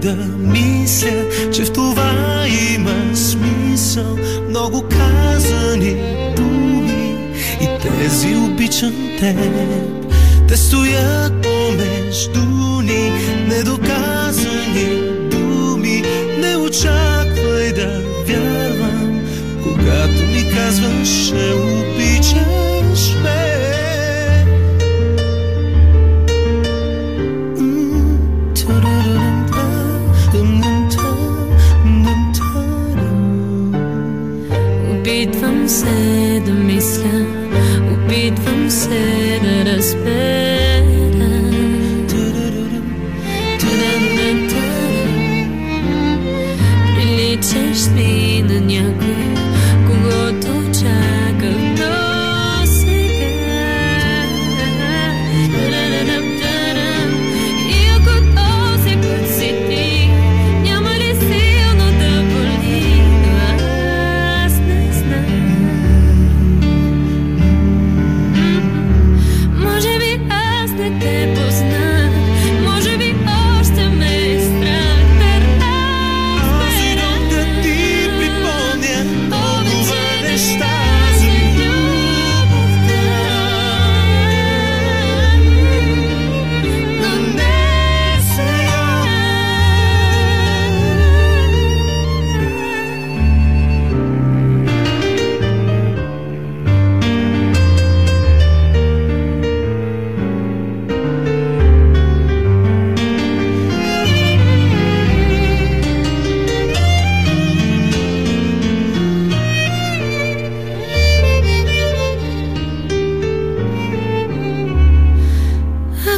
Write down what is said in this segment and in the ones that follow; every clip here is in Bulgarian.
да мисля, че в това има смисъл. Много казани думи и тези обичам теб. Те стоят помежду ни, недоказани думи. Не очаквай да вярвам, когато ми казваш, Опитвам се да мисля, опитвам се да разбера. Приличаш ми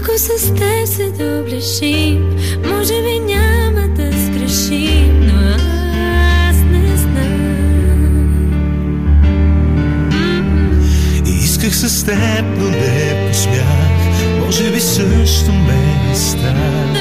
Ако с теб се доближим, може би няма да сгрешим, но аз не знам. Исках с теб, но не посмях. Може би също ме е страх.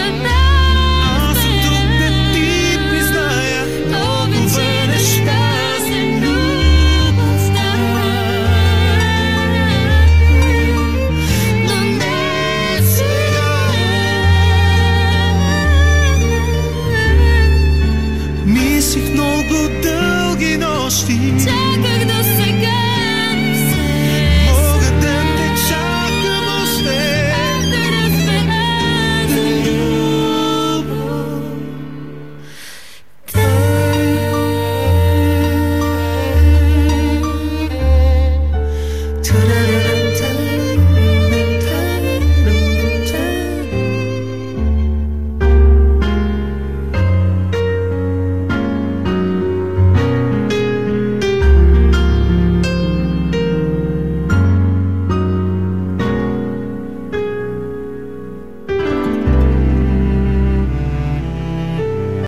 steal.